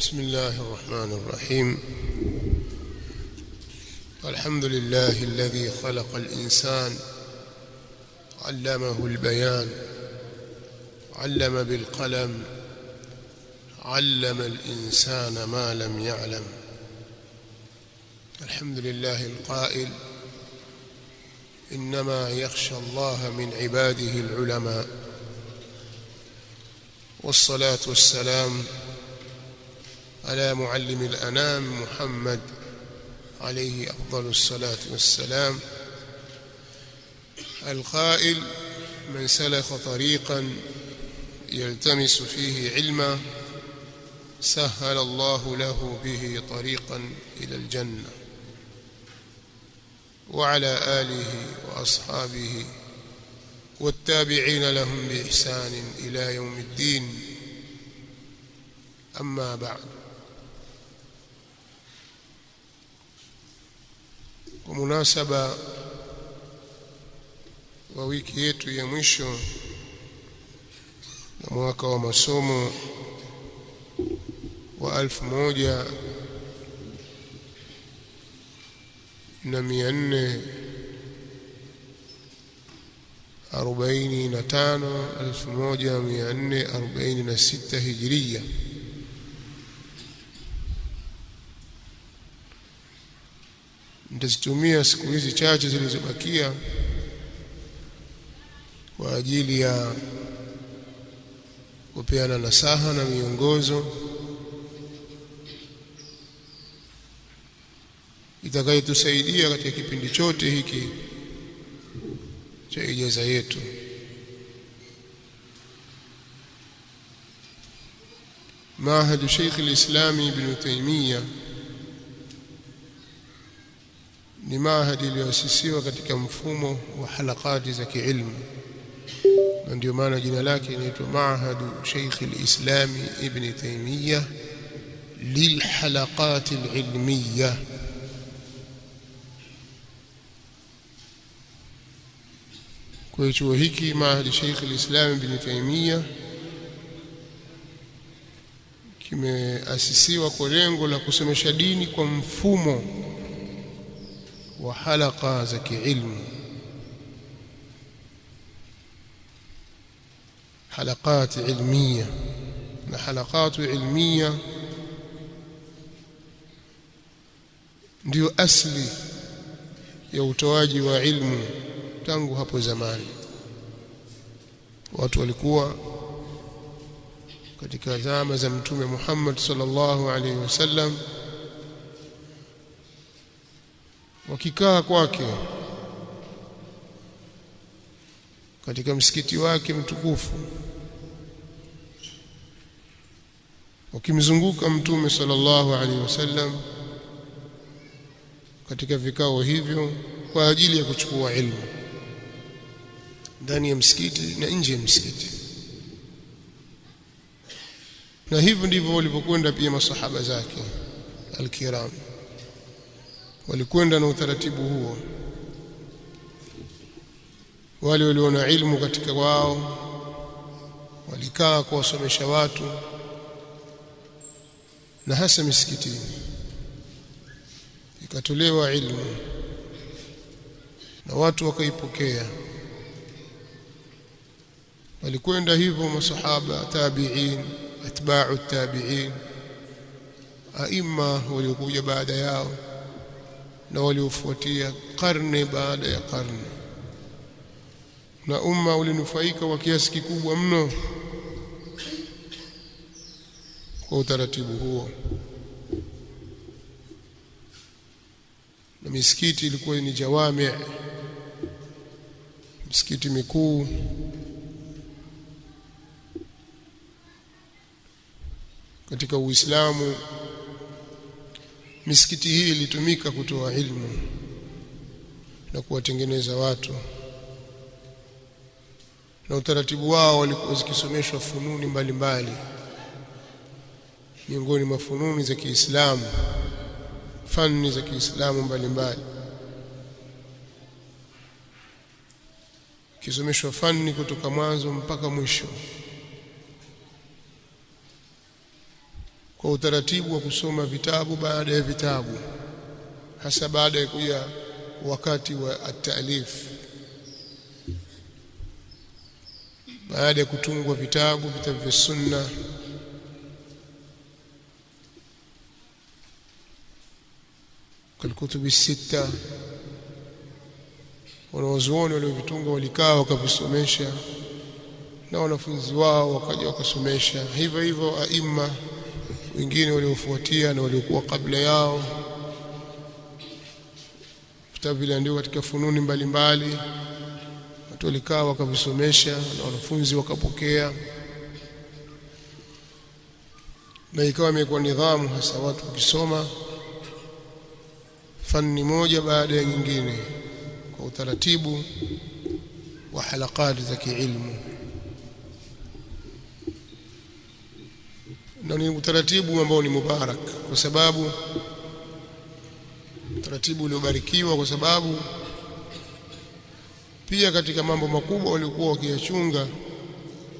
بسم الله الرحمن الرحيم. الحمد لله الذي خلق الإنسان علمه البيان علم بالقلم علم الإنسان ما لم يعلم. الحمد لله القائل إنما يخشى الله من عباده العلماء. والصلاة والسلام على معلم الأنام محمد عليه أفضل الصلاة والسلام. القائل من سلك طريقا يلتمس فيه علما سهل الله له به طريقا إلى الجنة. وعلى آله وأصحابه والتابعين لهم بإحسان إلى يوم الدين. أما بعد. Kwa munasaba wa wiki yetu ya mwisho na mwaka wa masomo wa alfu moja na mia nne arobaini na tano elfu moja mia nne arobaini na sita hijiria nitazitumia siku hizi chache zilizobakia kwa ajili ya kupeana nasaha na miongozo itakayotusaidia katika kipindi chote hiki cha ijaza yetu معهد شيخ الإسلام ابن تيمية ni mahadi iliyoasisiwa katika mfumo wa halakati za kiilmu. Na ndio maana jina lake inaitwa Mahadu Sheikh al-Islam Ibn Taymiyyah lilhalaqat al-ilmiyah kwa chuo hiki Mahadi Sheikh al-Islam Ibn Taymiyyah kimeasisiwa kwa lengo la kusomesha dini kwa mfumo wa halaka za kiilmu. Halaqat ilmiya. Na halaqat ilmiya ndio asli ya utoaji wa ilmu tangu hapo zamani. Watu walikuwa katika zama za mtume Muhammad sallallahu alaihi wasallam wakikaa kwake katika msikiti wake mtukufu wakimzunguka mtume sallallahu alaihi wasallam katika vikao hivyo kwa ajili ya kuchukua ilmu ndani ya msikiti na nje ya msikiti. Na hivyo ndivyo walivyokwenda pia masahaba zake alkiram walikwenda na utaratibu huo. Wale waliona ilmu katika wao walikaa kuwasomesha watu na hasa misikitini. Ikatolewa ilmu na watu wakaipokea. Walikwenda hivyo masahaba tabi'in atba'u tabi'in aima waliokuja baada yao na waliofuatia karne baada ya karne. Na umma ulinufaika kwa kiasi kikubwa mno kwa utaratibu huo. Na misikiti ilikuwa ni jawami misikiti mikuu. Katika Uislamu misikiti hii ilitumika kutoa ilmu na kuwatengeneza watu. Na utaratibu wao walikuwa zikisomeshwa fununi mbalimbali. Miongoni mwa fununi za Kiislamu fani za Kiislamu mbalimbali. Kisomeshwa fani kutoka mwanzo mpaka mwisho kwa utaratibu wa kusoma vitabu baada ya vitabu hasa baada ya kuja wakati wa at-ta'lif. Baada ya kutungwa vitabu vitabu vya sunna kalkutubi sita wanawazuoni waliovitunga walikaa wakavisomesha na wanafunzi wao wakaja wakasomesha. Hivyo hivyo aima wengine waliofuatia na waliokuwa kabla yao. Vitabu viliandikwa katika fununi mbalimbali. Watu walikaa wakavisomesha na wanafunzi wakapokea. Na ikawa imekuwa nidhamu hasa watu wakisoma fani moja baada ya nyingine kwa utaratibu wa halakati za kiilmu na ni utaratibu ambao ni mubarak kwa sababu utaratibu uliobarikiwa kwa sababu pia katika mambo makubwa walikuwa wakiyachunga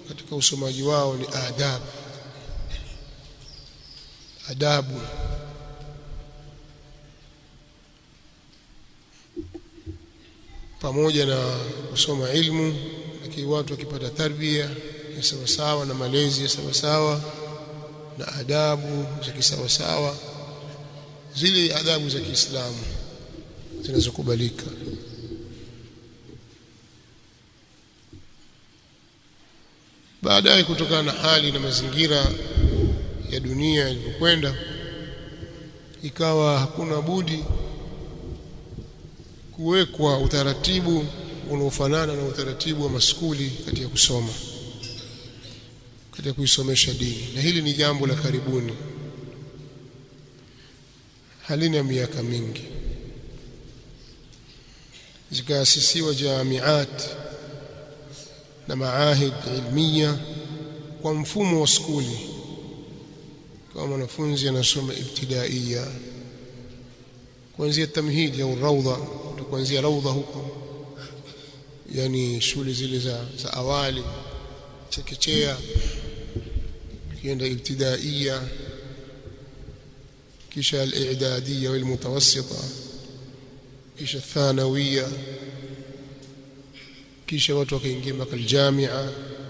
katika usomaji wao ni adabu adabu. Pamoja na kusoma ilmu lakini watu wakipata tarbia ya sawasawa na malezi ya sawasawa na adabu za kisawasawa zile adabu za Kiislamu zinazokubalika. Baadaye kutokana na hali na mazingira ya dunia yalivyokwenda ikawa hakuna budi kuwekwa utaratibu unaofanana na utaratibu wa maskuli katika kusoma katika kuisomesha dini. Na hili ni jambo la karibuni. Halina miaka mingi. Zikaasisiwa jamiat na maahid ilmiya kwa mfumo wa skuli. Kama mwanafunzi anasoma ibtidaiya kuanzia tamhidi au raudha kuanzia raudha huko yani shule zile za, za awali chekechea kienda ibtidaiya kisha al-i'dadiyya wal-mutawassita kisha thanawiyya kisha watu wakaingia mpaka jamia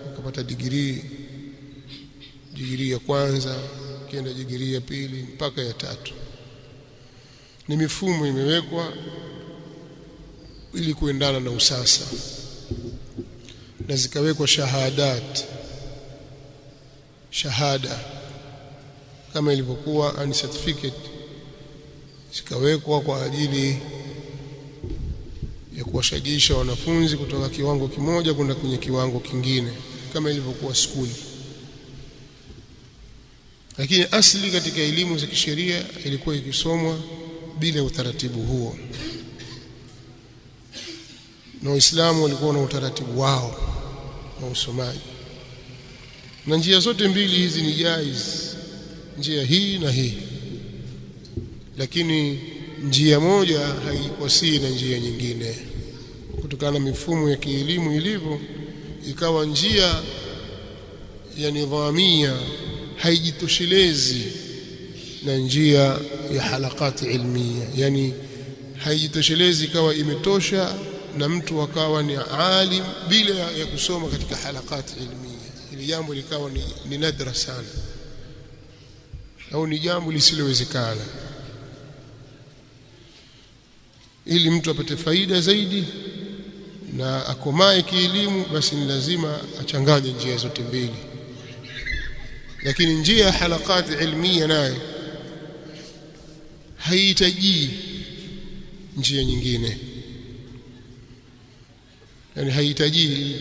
wakapata digrii digrii ya kwanza kienda digrii ya pili mpaka ya tatu. Ni mifumo imewekwa ili kuendana na usasa na zikawekwa shahadat. Shahada. Kama ilivyokuwa ani certificate zikawekwa kwa ajili ya kuwashajisha wanafunzi kutoka kiwango kimoja kwenda kwenye kiwango kingine kama ilivyokuwa skuli. Lakini asli katika elimu za kisheria ilikuwa ikisomwa bila utaratibu huo. Na Waislamu walikuwa na utaratibu wao wa usomaji. Na njia zote mbili hizi ni jaiz njia hii na hii. Lakini njia moja haikwasii na njia nyingine. Kutokana na mifumo ya kielimu ilivyo ikawa njia ya nidhamia haijitoshelezi na njia ya halakati ilmia. Yani haijitoshelezi ikawa imetosha na mtu akawa ni alim bila ya kusoma katika halakati ilmiya. Ili jambo likawa ni, ni nadra sana. Au ni jambo lisilowezekana. Ili mtu apate faida zaidi na akomae kielimu basi ni lazima achanganye njia zote mbili. Lakini njia ya halakati ilmia nayo haihitaji njia nyingine yani haihitaji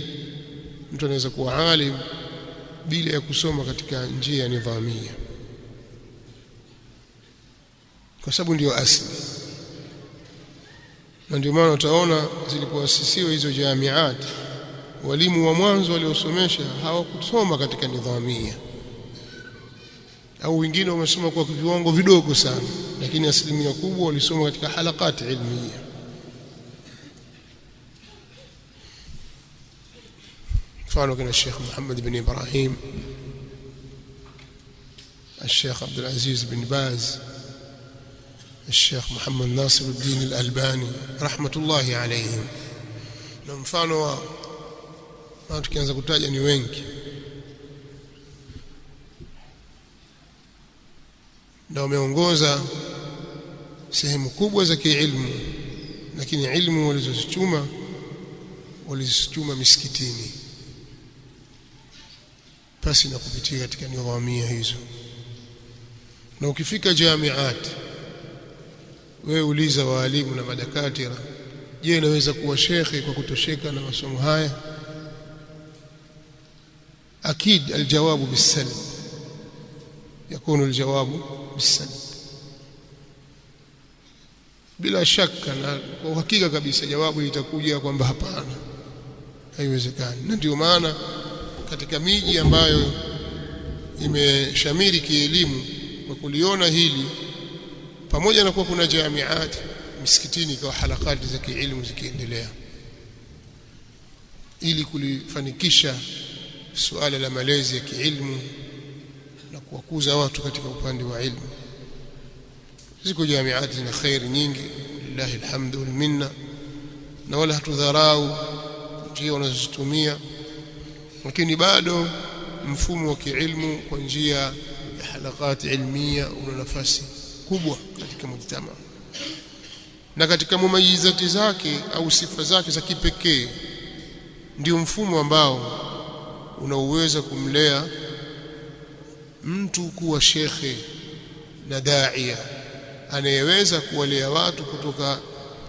mtu anaweza kuwa alim bila ya kusoma katika njia ya nidhamia. Kwa sababu ndiyo asili na ndio maana utaona zilipoasisiwa hizo jamiati walimu wa mwanzo waliosomesha hawakusoma katika nidhamia. Au wengine wamesoma kwa viwango vidogo sana lakini asilimia kubwa walisoma katika halakati ilmia mfano kina Sheikh Muhammad bin Ibrahim الشيخ عبد العزيز بن باز الشيخ محمد ناصر الدين الألباني رحمة الله عليهم na mfano wa watu tukianza kutaja ni wengi na wameongoza sehemu kubwa za kiilmu lakini ilmu walizozichuma walizichuma misikitini pasi na kupitia katika nidhamia hizo. Na ukifika jamiat wewe uliza waalimu na madakatira je inaweza kuwa shekhe kwa kutosheka na masomo haya? Akid aljawabu bisalb yakunu aljawabu bisalb bila shaka na kwa uhakika kabisa jawabu litakuja kwamba hapana haiwezekani. Na ndio maana katika miji ambayo imeshamiri kielimu kwa kuliona hili pamoja na kuwa kuna jamiati misikitini kwa halakati za kielimu zikiendelea ili kulifanikisha suala la malezi ya kielimu na kuwakuza watu katika upande wa ilmu. Ziko jamiati zina khairi nyingi lillahi alhamdu wal minna na wala hatudharau njia wanazozitumia lakini bado mfumo wa kiilmu kwa njia ya halakati ilmia una nafasi kubwa katika mujtama na katika mumayizati zake au sifa zake za kipekee ndio mfumo ambao unaoweza kumlea mtu kuwa shekhe na daia anayeweza kuwalea watu kutoka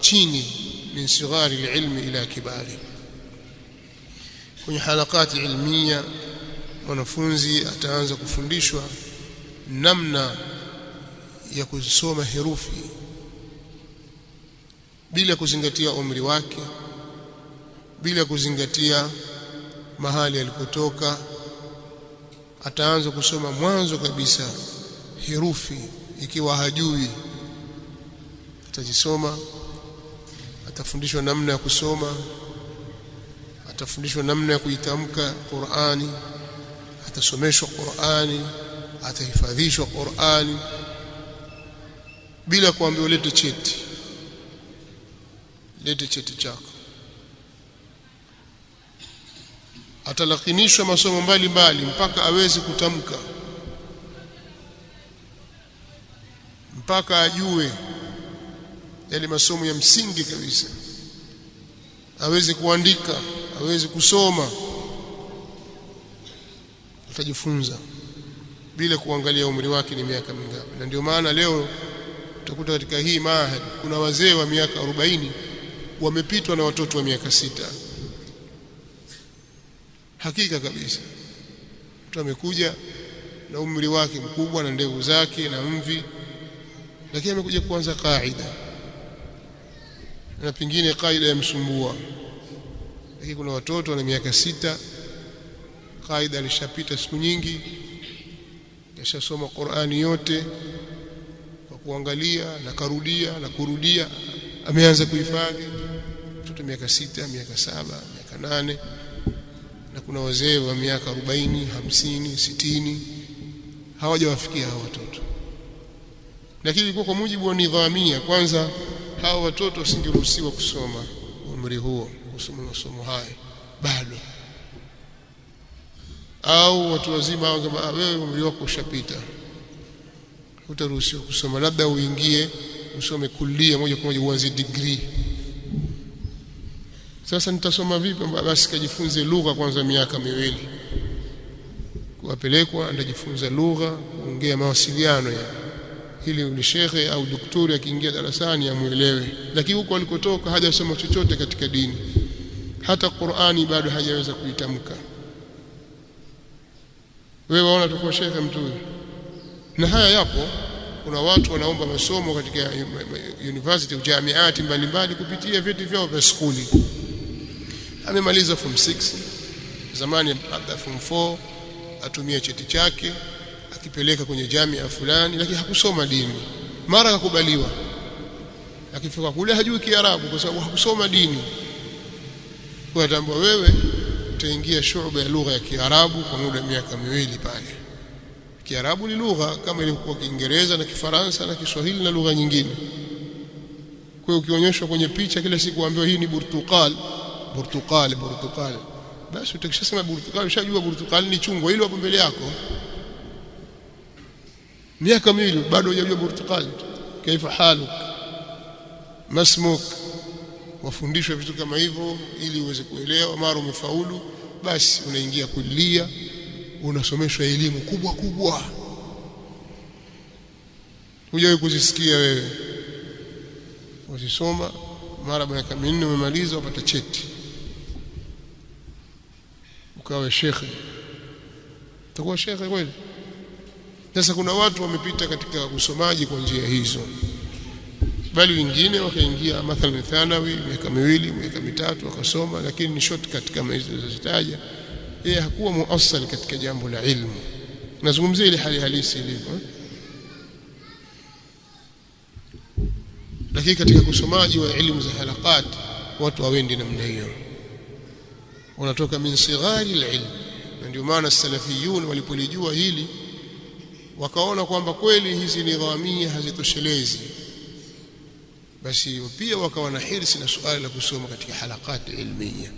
chini min sighari ilmi ila kibari kwenye halakati ilmia mwanafunzi ataanza kufundishwa namna ya kusoma herufi bila kuzingatia umri wake bila kuzingatia mahali alipotoka. Ataanza kusoma mwanzo kabisa herufi ikiwa hajui atajisoma atafundishwa namna ya kusoma atafundishwa namna ya kuitamka Qur'ani atasomeshwa Qur'ani atahifadhishwa Qur'ani bila kuambiwa lete cheti lete cheti chako. Atalakinishwa masomo mbalimbali mpaka aweze kutamka mpaka ajue yale masomo ya msingi kabisa aweze kuandika aweze kusoma. Atajifunza. Bila kuangalia umri wake ni miaka mingapi. Na ndio maana leo utakuta katika hii mahad kuna wazee wa miaka 40 wamepitwa na watoto wa miaka sita. Hakika kabisa. Mtu amekuja na umri wake mkubwa na ndevu zake na mvi lakini amekuja kuanza kaida. Na pengine kaida yamsumbua lakini kuna watoto wana miaka sita. Kaida alishapita siku nyingi kashasoma Qur'ani yote kwa kuangalia na karudia na kurudia. Ameanza kuhifadhi mtoto miaka sita miaka saba miaka nane. Na kuna wazee wa miaka 40 50 60 hawajawafikia hawa watoto. Lakini kwa mujibu wa nidhamia kwanza hawa watoto wasingeruhusiwa kusoma umri huo kusoma masomo haya bado. Au watu wazima au kama wewe umri wako ushapita utaruhusiwa kusoma labda uingie usome kulia moja kwa moja uanze degree. Sasa nitasoma vipi? Basi kajifunze lugha kwanza miaka miwili. Kuwapelekwa ndajifunza lugha kuongea mawasiliano ya. Ili ni shekhe au daktari akiingia darasani amuelewe lakini huko alikotoka hajasoma chochote katika dini hata Qur'ani bado hajaweza kuitamka. Wewe waona tuko shekhe mtu na haya yapo kuna watu wanaomba masomo katika university jamiati mbalimbali kupitia vyeti vyao vya skuli. Amemaliza form 6 zamani labda form 4 atumia cheti chake akipeleka kwenye jamia fulani lakini hakusoma dini. Mara akakubaliwa. Akifika kule hajui kiarabu kwa sababu hakusoma dini kwa tambua wewe utaingia shuba ya lugha ya kiarabu kwa muda miaka miwili pale Kiarabu ni lugha kama ilivyokuwa Kiingereza na Kifaransa na Kiswahili na lugha nyingine. Kwa hiyo ukionyeshwa kwenye picha kila siku ambayo hii ni burtukal, burtukal, burtukal. Basi utakishasema burtukal ushajua burtukal ni chungwa ile hapo mbele yako. Miaka miwili bado hujajua burtukal. Kaifa haluk? Masmuk? Wafundishwe vitu kama hivyo ili uweze kuelewa. Mara umefaulu basi unaingia kulia unasomeshwa elimu kubwa kubwa. Hujawahi kuzisikia wewe? Wazisoma mara miaka minne umemaliza wapata cheti. Ukawe shekhe. Utakuwa shekhe kweli? Sasa kuna watu wamepita katika usomaji kwa njia hizo bali wengine wakaingia mathalan thanawi miaka miwili miaka mitatu wakasoma lakini ni shortcut kama hizo zilizozitaja. Yeye hakuwa muassal katika jambo la ilmu. Nazungumzia ile hali halisi ilivyo lakini katika kusomaji wa elimu za halakat watu hawendi namna hiyo. Wanatoka min sighari alilm. Na ndio maana salafiyun walipolijua hili wakaona kwamba kweli hizi nidhamia hazitoshelezi basi pia wakawa na hirsi na suala la kusoma katika halakati ilmiya.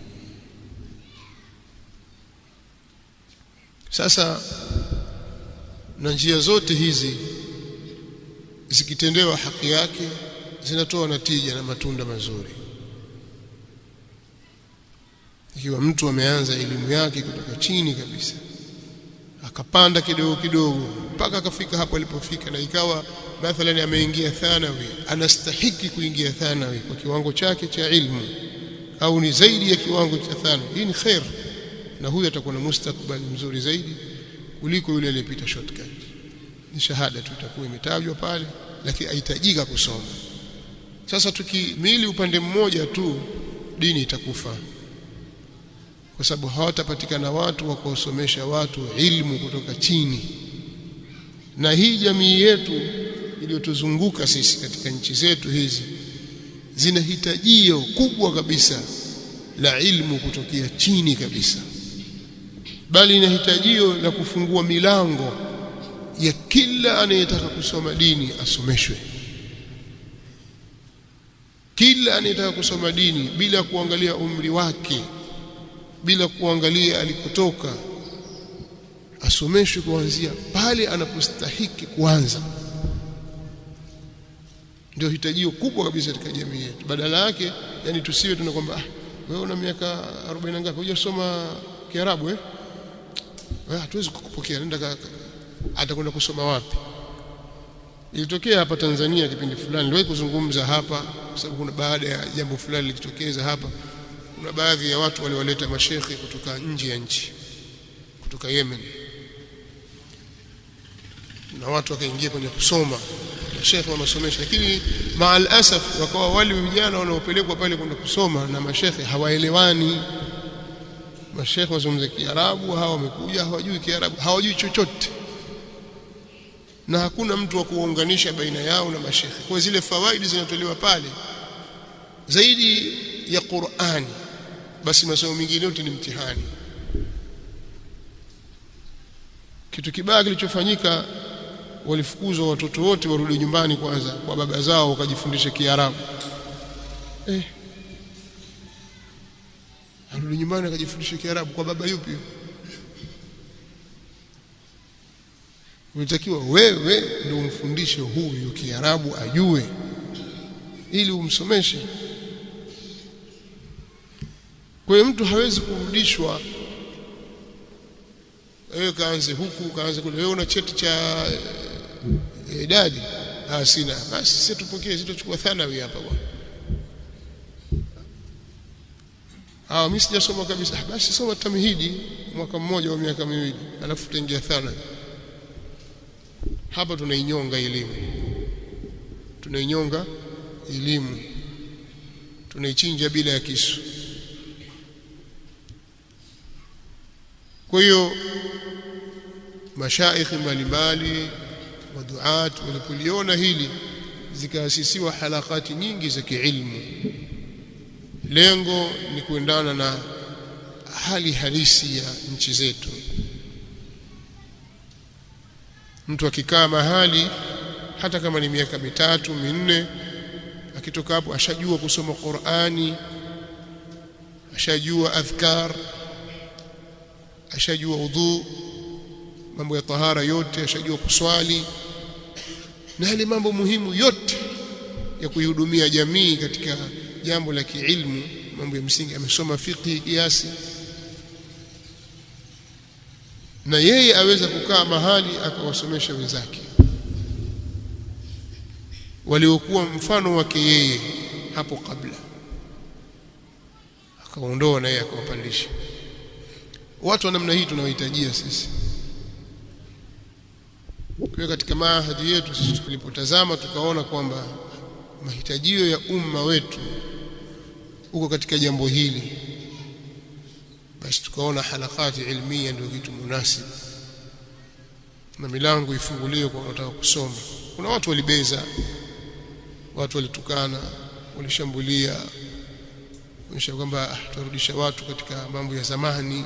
Sasa na njia zote hizi zikitendewa haki yake zinatoa natija na matunda mazuri. Ikiwa mtu ameanza elimu yake kutoka chini kabisa akapanda kidogo kidogo mpaka akafika hapo alipofika na ikawa mathalan ameingia thanawi anastahiki kuingia thanawi kwa kiwango chake cha ilmu au ni zaidi ya kiwango cha thanawi. Hii ni khair na huyu atakuwa na mustakbali mzuri zaidi kuliko yule aliyepita shortcut. Ni shahada tu itakuwa imetajwa pale lakini haitajika kusoma. Sasa tukimili upande mmoja tu dini itakufa kwa sababu hawatapatikana watu wa kuwasomesha watu ilmu kutoka chini. Na hii jamii yetu iliyotuzunguka sisi katika nchi zetu hizi zina hitajio kubwa kabisa la ilmu kutokea chini kabisa. Bali ina hitajio la kufungua milango ya kila anayetaka kusoma dini asomeshwe. Kila anayetaka kusoma dini bila kuangalia umri wake bila kuangalia alikotoka asomeshwe kuanzia pale anapostahiki kuanza. Ndio hitajio kubwa kabisa katika jamii yetu. Badala yake yani tusiwe tuna kwamba ah, wewe una miaka 40 ngapi? Hujasoma Kiarabu eh? Hatuwezi kukupokea. Nenda atakwenda kusoma wapi? Ilitokea hapa Tanzania kipindi fulani. Niliwahi kuzungumza hapa kwa sababu kuna baada ya jambo fulani likitokeza hapa kuna baadhi ya watu waliwaleta mashekhe kutoka nje ya nchi kutoka Yemen. Na watu wakaingia kwenye kusoma. Mashekhe wanasomesha lakini maal asaf wakawa wale vijana wanaopelekwa pale kwenda kusoma na mashekhe hawaelewani. Mashekhe wazungumza Kiarabu hawa wamekuja hawajui Kiarabu hawajui chochote. Na hakuna mtu wa kuwaunganisha baina yao na mashekhe. Kwa zile fawaidi zinatolewa pale zaidi ya Qur'ani basi masomo mengine yote ni mtihani. Kitu kibaya kilichofanyika walifukuzwa watoto wote warudi nyumbani kwanza kwa baba zao wakajifundisha Kiarabu. Eh. Arudi nyumbani akajifundisha Kiarabu kwa baba yupi? Unatakiwa wewe ndio umfundishe huyu Kiarabu ajue ili umsomeshe kwa hiyo mtu hawezi kurudishwa. Wewe kaanze huku kaanze kule. Wewe una cheti cha idadi? Ah sina. Basi sisi tupokee sisi tuchukua thanawi hapa bwana. Ah mimi sijasoma kabisa. Basi soma tamhidi mwaka mmoja au miaka miwili alafu tutaingia thanawi hapa tunainyonga elimu. Tunainyonga elimu. Tunaichinja bila ya kisu kwa hiyo mashaikhi mbalimbali waduat walipoliona hili zikaasisiwa halakati nyingi za kiilmu. Lengo ni kuendana na hali halisi ya nchi zetu. Mtu akikaa mahali hata kama ni miaka mitatu minne akitoka hapo ashajua kusoma Qur'ani ashajua adhkar ashajua udhu mambo ya tahara yote ashajua kuswali na yale mambo muhimu yote ya kuihudumia jamii katika jambo la kiilmu mambo ya msingi amesoma fiqhi kiasi. Na yeye aweza kukaa mahali akawasomesha wenzake waliokuwa mfano wake yeye hapo kabla akaondoa na yeye akawapandisha watu wa namna hii tunawahitajia sisi. Kwa katika maahadi yetu sisi tulipotazama tukaona kwamba mahitajio ya umma wetu uko katika jambo hili. Basi tukaona halakati ilmia ndio kitu munasibu na milango ifunguliwe kwa wanaotaka kusoma. Kuna watu walibeza watu walitukana walishambulia kuonyesha kwamba tutarudisha watu katika mambo ya zamani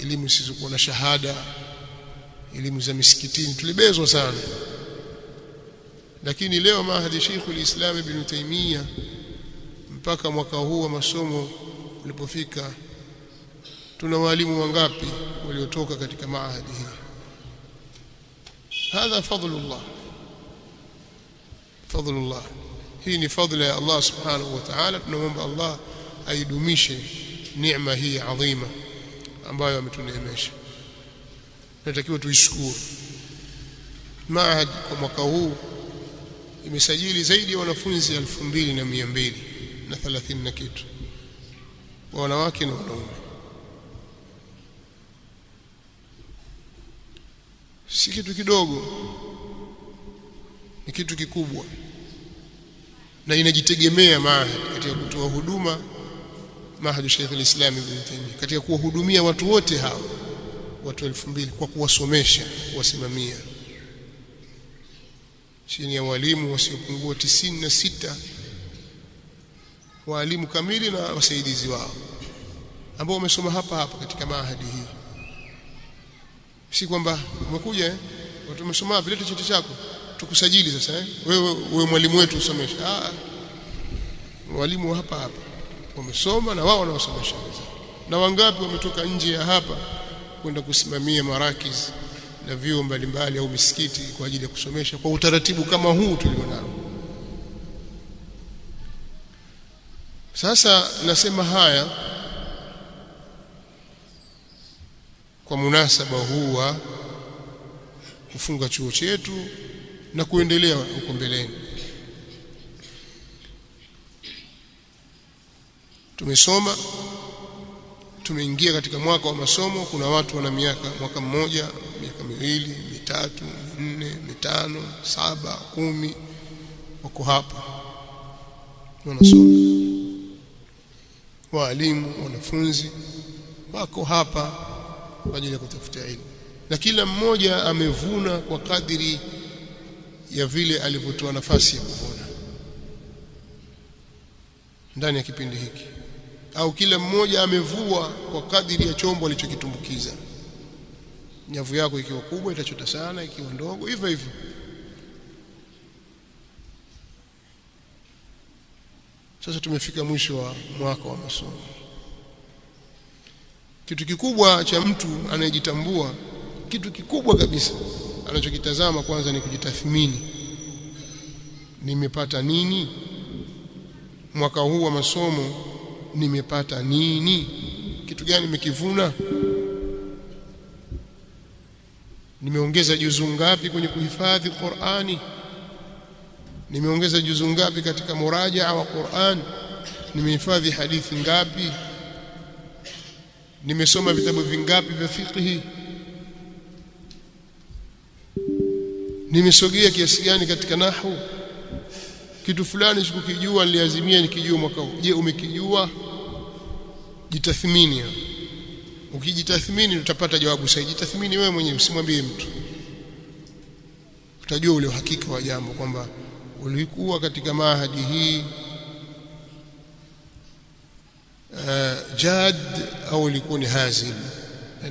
elimu zisizokuwa na shahada. Elimu za misikitini. Tulibezwa sana. Lakini leo mahadi Sheikh ulislam Ibn Taymiyyah mpaka mwaka huu wa masomo ulipofika tuna walimu wangapi waliotoka katika maahadi hii? Hadha fadlullah. Fadlullah. Hii ni fadla ya Allah subhanahu wa ta'ala. Tunamwomba Allah aidumishe neema hii adhima ambayo ametuneemesha. Natakiwa tuishukuru. Maahad kwa mwaka huu imesajili zaidi ya wanafunzi elfu mbili na mia mbili na thelathini na kitu. Wa wanawake na wanaume. Si kitu kidogo ni kitu kikubwa. Na inajitegemea mahad katika kutoa huduma mahad Sheikh al-Islam Ibn Taymiyyah katika kuwahudumia watu wote hao watu elfu mbili kwa kuwasomesha kuwasimamia. Chini ya walimu wasiopungua tisini na sita walimu kamili na wasaidizi wao ambao wamesoma hapa hapa katika mahadi hii. Si kwamba umekuja eh? watu wamesoma vilete cheti chako tukusajili sasa eh? wewe wewe mwalimu wetu usomesha ah. Walimu wa hapa hapa wamesoma na wao wanaosomesha wenzao na wangapi wametoka nje ya hapa kwenda kusimamia marakiz na vyuo mbalimbali au misikiti kwa ajili ya kusomesha kwa utaratibu kama huu tulionao? Sasa nasema haya kwa munasaba huu wa kufunga chuo chetu na kuendelea huko mbeleni tumesoma tumeingia katika mwaka wa masomo kuna watu wana miaka mwaka mmoja miaka miwili mitatu minne mitano saba kumi wako hapa wanasoma. Waalimu wanafunzi wako hapa kwa ajili ya kutafuta elimu. Na kila mmoja amevuna kwa kadiri ya vile alivyotoa nafasi ya kuvuna. Ndani ya kipindi hiki au kila mmoja amevua kwa kadiri ya chombo alichokitumbukiza. Nyavu yako ikiwa kubwa itachota sana ikiwa ndogo hivyo hivyo. Sasa tumefika mwisho wa mwaka wa masomo. Kitu kikubwa cha mtu anayejitambua kitu kikubwa kabisa anachokitazama kwanza ni kujitathmini. Nimepata nini? Mwaka huu wa masomo nimepata nini? Kitu gani nimekivuna? Nimeongeza juzu ngapi kwenye kuhifadhi Qur'ani? Nimeongeza juzu ngapi katika murajaa wa Qur'an? Nimehifadhi hadithi ngapi? Nimesoma vitabu vingapi vya fiqhi? Nimesogea kiasi gani katika nahwu kitu fulani sikukijua niliazimia nikijua mwaka huu. Je umekijua? Jitathmini ukijitathmini utapata jawabu sahihi. Jitathmini wewe mwenyewe usimwambie mtu. Utajua ule uhakika wa jambo kwamba ulikuwa katika mahadi hii uh, jad au ulikuwa ni hazim?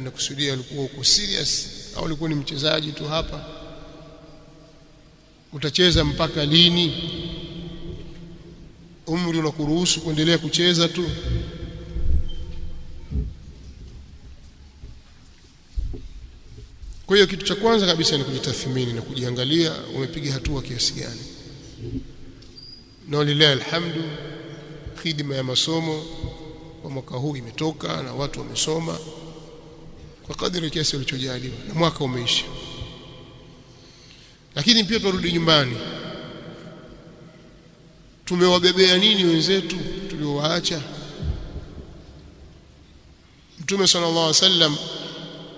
Na kusudia ulikuwa uko serious au ulikuwa ni mchezaji tu hapa? Utacheza mpaka lini umri unakuruhusu kuendelea kucheza tu. Kwa hiyo kitu cha kwanza kabisa ni kujitathmini na kujiangalia umepiga hatua kiasi gani. Na walilahi alhamdu khidma ya masomo kwa mwaka huu imetoka na watu wamesoma kwa kadri kiasi walichojaliwa na mwaka umeisha. Lakini pia turudi nyumbani tumewabebea nini wenzetu tuliowaacha? Mtume sallallahu alaihi wasallam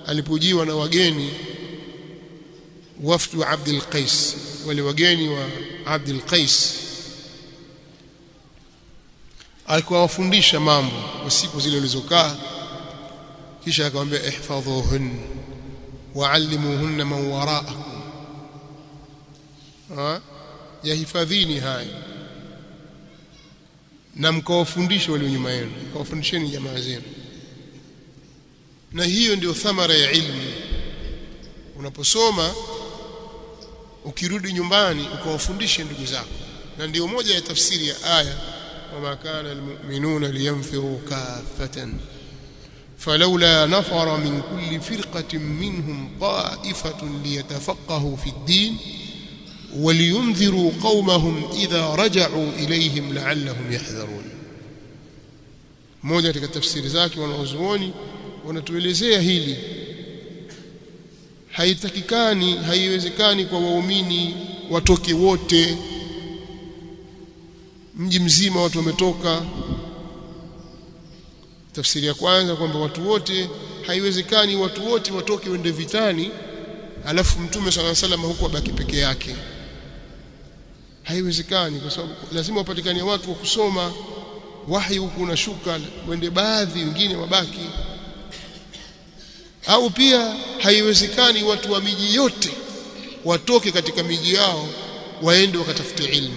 alipojiwa na wageni wafdu Abdul Qais wale wageni wa Abdul Qais alikuwa mambo kwa siku zile walizokaa kisha akamwambia ihfadhuhun wa'allimuhun man wara'akum. Yahifadhini haya na mkawafundishe walio nyuma yenu mkawafundisheni jamaa zenu na hiyo ndio thamara ya ilmu unaposoma ukirudi nyumbani ukawafundishe ndugu zako na ndio moja ya tafsiri ya aya wama kana almu'minuna liyanfiru kaffatan فلولا نفر من كل فرقة منهم طائفة ليتفقهوا في الدين ولينذروا قومهم إذا رجعوا إليهم لعلهم يحذرون moja katika tafsiri zake wanaozuoni wanatuelezea hili haitakikani haiwezekani kwa waumini watoke wote mji mzima watu wametoka tafsiri ya kwanza kwamba watu wote haiwezekani watu wote watoke wende vitani alafu mtume sala salam huko abaki peke yake haiwezekani kwa sababu lazima wapatikane watu wa kusoma wahi huku unashuka wende baadhi wengine wabaki. Au pia haiwezekani watu wa miji yote watoke katika miji yao waende wakatafute ilmu.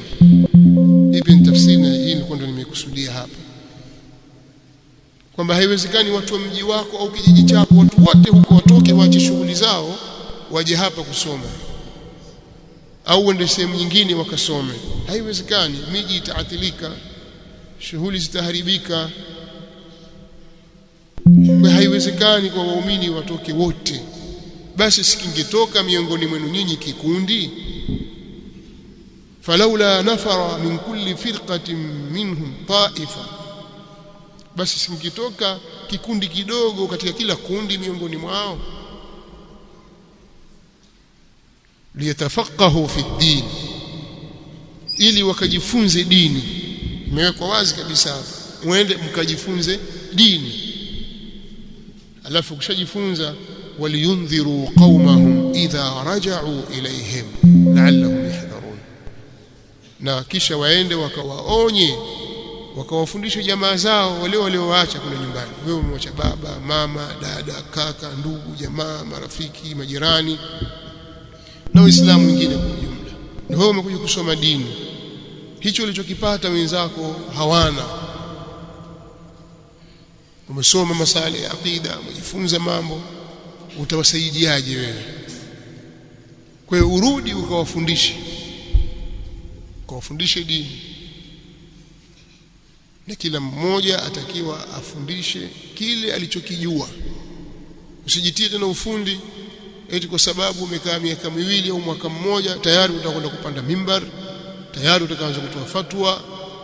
Hivi ni tafsiri na hii ndo nimekusudia hapa. Kwamba haiwezekani watu wa mji wako au kijiji chako watu wote huko watoke waache shughuli zao waje hapa kusoma au wende sehemu nyingine wakasome. Haiwezekani miji itaathirika shughuli zitaharibika. Kwa haiwezekani kwa waumini watoke wote. Basi sikingetoka miongoni mwenu nyinyi kikundi? Falaula nafara min kulli firqatin minhum ta'ifa. Basi sikingetoka kikundi kidogo katika kila kundi miongoni mwao liyatafaqahu fi din ili wakajifunze dini. Imewekwa wazi kabisa hapa. Muende mkajifunze dini. Alafu kushajifunza waliyundhiru qaumahum idha raja'u ilayhim la'allahum yahdharun na kisha waende wakawaonye wakawafundisha jamaa zao wale waliowaacha kule nyumbani. Wewe umewacha baba mama dada kaka ndugu jamaa marafiki majirani na Uislamu mwingine kwa ujumla. Na wewe umekuja kusoma dini. Hicho ulichokipata wenzako hawana. Umesoma masala ya aqida umejifunza mambo utawasaidiaje wewe? Kwa hiyo urudi ukawafundishe. Ukawafundishe dini. Na kila mmoja atakiwa afundishe kile alichokijua. Usijitie tena ufundi eti kwa sababu umekaa miaka miwili au mwaka mmoja tayari utakwenda kupanda mimbar tayari utakaanza kutoa fatwa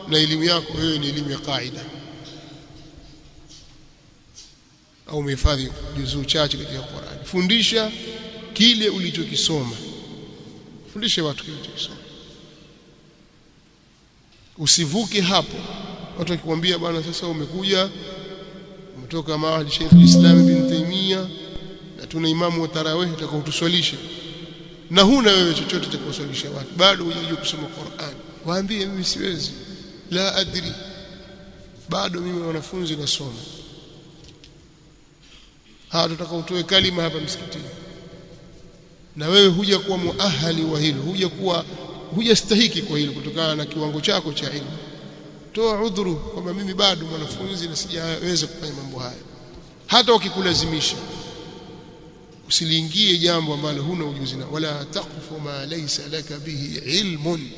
na elimu yako wewe ni elimu ya kaida au umehifadhi juzuu chache katika Qur'an. Fundisha kile ulichokisoma. Fundishe watu kile ulichokisoma. Usivuke hapo. Watu wakikwambia bwana sasa umekuja umetoka mahali Sheikh Islam bin Taymiyyah tuna imamu wa tarawih atakaotuswalisha. Na huna wewe chochote cha kuwaswalisha watu. Bado hujajua kusoma Qur'an. Waambie mimi siwezi. La adri. Bado mimi wanafunzi nasoma. Hawa tutaka utoe kalima hapa msikitini. Na wewe huja kuwa muahali wa hilo. Huja kuwa hujastahiki kwa hilo kutokana na kiwango chako cha ilmu. Toa udhuru kwamba mimi bado mwanafunzi na sijaweza kufanya mambo haya hata wakikulazimisha usiliingie jambo ambalo huna ujuzi na wala taqfu ma laysa laka bihi ilmun.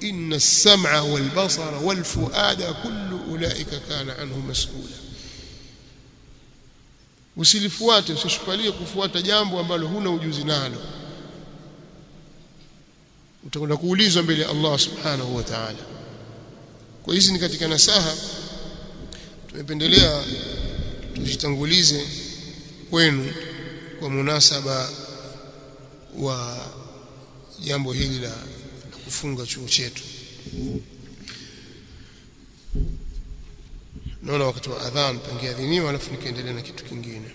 Inna as-sam'a wal basara wal fuada kullu ulaika kana anhu mas'ula. Usilifuate usishupalie kufuata jambo ambalo huna ujuzi nalo. Utakwenda kuulizwa mbele ya Allah subhanahu wa ta'ala. Kwa hizi ni katika nasaha. Tumependelea tujitangulize kwenu kwa munasaba wa jambo hili la, kufunga chuo chetu. Naona wakati wa adhan pangeadhiniwa alafu nikaendelea na kitu kingine